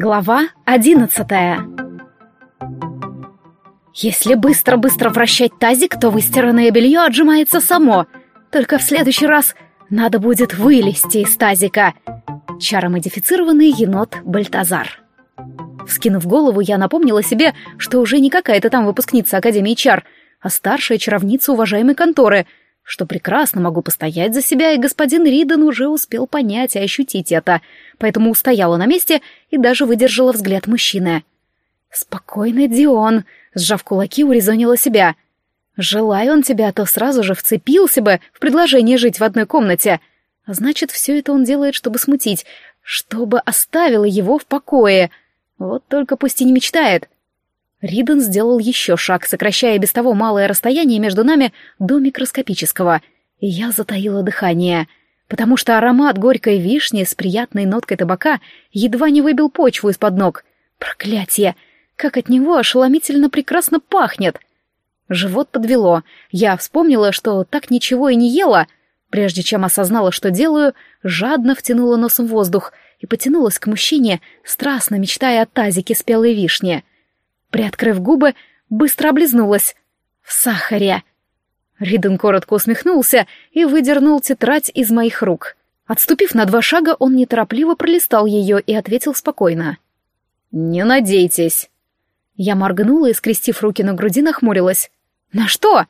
Глава одиннадцатая Если быстро-быстро вращать тазик, то выстиранное белье отжимается само. Только в следующий раз надо будет вылезти из тазика. Чаромодифицированный енот Бальтазар. Вскинув голову, я напомнила себе, что уже не какая-то там выпускница Академии Чар, а старшая чаровница уважаемой конторы — что прекрасно могу постоять за себя, и господин Риден уже успел понять и ощутить это, поэтому устояла на месте и даже выдержала взгляд мужчины. «Спокойно, Дион», — сжав кулаки, урезонила себя. «Желая он тебя, то сразу же вцепился бы в предложение жить в одной комнате. А значит, все это он делает, чтобы смутить, чтобы оставила его в покое. Вот только пусть и не мечтает». Риден сделал еще шаг, сокращая без того малое расстояние между нами до микроскопического, и я затаила дыхание, потому что аромат горькой вишни с приятной ноткой табака едва не выбил почву из-под ног. Проклятие! Как от него ошеломительно прекрасно пахнет! Живот подвело. Я вспомнила, что так ничего и не ела. Прежде чем осознала, что делаю, жадно втянула носом воздух и потянулась к мужчине, страстно мечтая о тазике спелой вишни — Приоткрыв губы, быстро облизнулась. «В сахаре!» Риден коротко усмехнулся и выдернул тетрадь из моих рук. Отступив на два шага, он неторопливо пролистал ее и ответил спокойно. «Не надейтесь». Я моргнула и, скрестив руки на груди, нахмурилась. «На что?»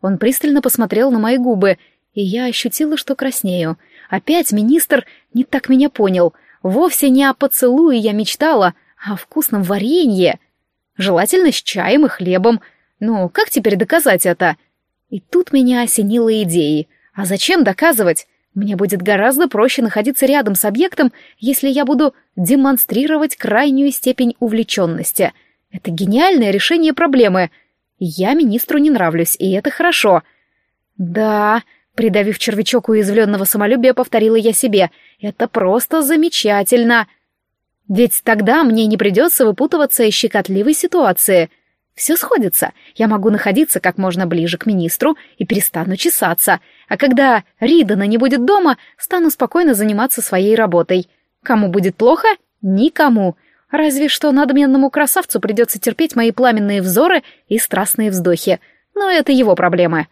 Он пристально посмотрел на мои губы, и я ощутила, что краснею. Опять министр не так меня понял. Вовсе не о поцелуе я мечтала, а о вкусном варенье — Желательно с чаем и хлебом. Ну, как теперь доказать это? И тут меня осенило идеей. А зачем доказывать? Мне будет гораздо проще находиться рядом с объектом, если я буду демонстрировать крайнюю степень увлеченности. Это гениальное решение проблемы. Я министру не нравлюсь, и это хорошо. Да, придавив червячок уязвленного самолюбия, повторила я себе. Это просто замечательно. Ведь тогда мне не придется выпутываться из щекотливой ситуации. Все сходится. Я могу находиться как можно ближе к министру и перестану чесаться. А когда Ридана не будет дома, стану спокойно заниматься своей работой. Кому будет плохо? Никому. Разве что надменному красавцу придется терпеть мои пламенные взоры и страстные вздохи. Но это его проблемы.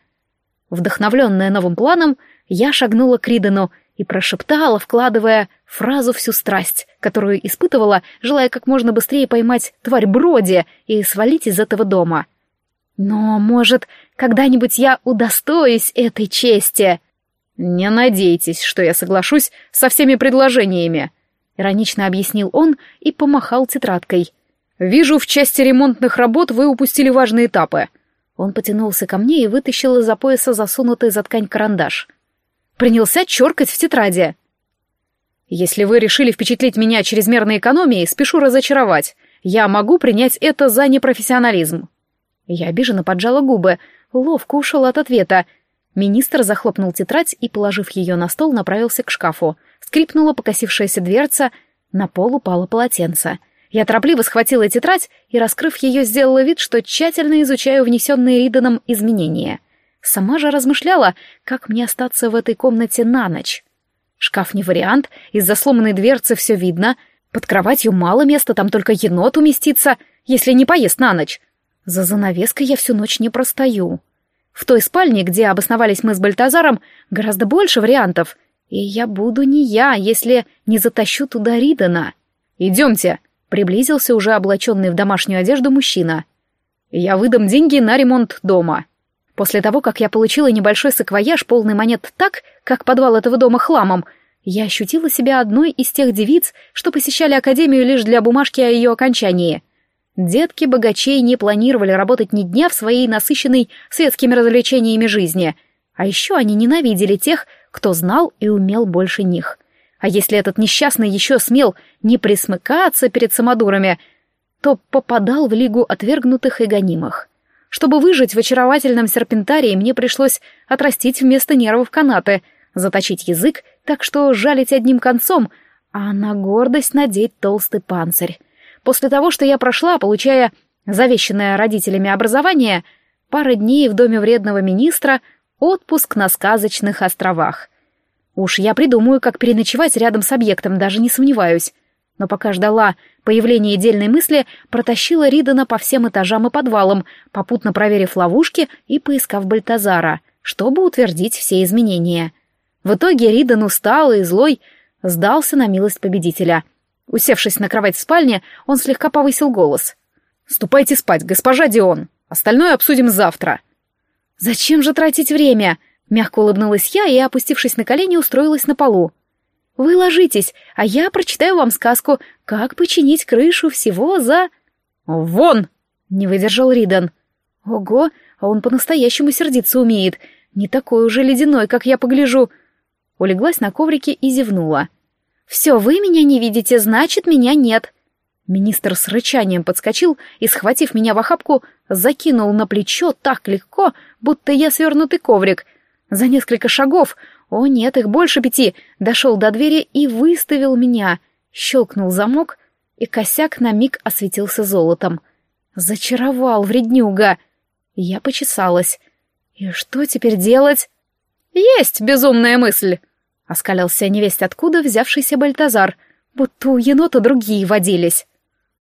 Вдохновленная новым планом, я шагнула к Ридану и прошептала, вкладывая фразу всю страсть, которую испытывала, желая как можно быстрее поймать тварь Броди и свалить из этого дома. Но, может, когда-нибудь я удостоюсь этой чести? Не надейтесь, что я соглашусь со всеми предложениями, иронично объяснил он и помахал тетрадкой. Вижу, в части ремонтных работ вы упустили важные этапы. Он потянулся ко мне и вытащил из-за пояса засунутый за ткань карандаш — принялся черкать в тетради. «Если вы решили впечатлить меня чрезмерной экономией, спешу разочаровать. Я могу принять это за непрофессионализм». Я обиженно поджала губы, ловко ушел от ответа. Министр захлопнул тетрадь и, положив ее на стол, направился к шкафу. Скрипнула покосившаяся дверца, на пол упало полотенце. Я торопливо схватила тетрадь и, раскрыв ее, сделала вид, что тщательно изучаю внесенные Риданом изменения — Сама же размышляла, как мне остаться в этой комнате на ночь. Шкаф не вариант, из-за сломанной дверцы все видно. Под кроватью мало места, там только енот уместится, если не поест на ночь. За занавеской я всю ночь не простою. В той спальне, где обосновались мы с Бальтазаром, гораздо больше вариантов. И я буду не я, если не затащу туда Ридана. «Идемте», — приблизился уже облаченный в домашнюю одежду мужчина. «Я выдам деньги на ремонт дома». После того, как я получила небольшой саквояж, полный монет так, как подвал этого дома хламом, я ощутила себя одной из тех девиц, что посещали академию лишь для бумажки о ее окончании. Детки богачей не планировали работать ни дня в своей насыщенной светскими развлечениями жизни, а еще они ненавидели тех, кто знал и умел больше них. А если этот несчастный еще смел не присмыкаться перед самодурами, то попадал в лигу отвергнутых и гонимых. Чтобы выжить в очаровательном серпентарии, мне пришлось отрастить вместо нервов канаты, заточить язык, так что жалить одним концом, а на гордость надеть толстый панцирь. После того, что я прошла, получая завещанное родителями образование, пара дней в доме вредного министра, отпуск на сказочных островах. Уж я придумаю, как переночевать рядом с объектом, даже не сомневаюсь. Но пока ждала появления дельной мысли, протащила Ридана по всем этажам и подвалам, попутно проверив ловушки и поискав Бальтазара, чтобы утвердить все изменения. В итоге Ридан усталый и злой сдался на милость победителя. Усевшись на кровать в спальне, он слегка повысил голос. «Ступайте спать, госпожа Дион. Остальное обсудим завтра». «Зачем же тратить время?» Мягко улыбнулась я и, опустившись на колени, устроилась на полу. «Вы ложитесь, а я прочитаю вам сказку «Как починить крышу всего за...» «Вон!» — не выдержал Ридан. «Ого, а он по-настоящему сердиться умеет. Не такой уже ледяной, как я погляжу». Улеглась на коврике и зевнула. «Все, вы меня не видите, значит, меня нет». Министр с рычанием подскочил и, схватив меня в охапку, закинул на плечо так легко, будто я свернутый коврик. За несколько шагов, о нет, их больше пяти, дошел до двери и выставил меня. Щелкнул замок, и косяк на миг осветился золотом. Зачаровал вреднюга. Я почесалась. И что теперь делать? Есть безумная мысль! Оскалился невесть откуда взявшийся Бальтазар, будто у енота другие водились.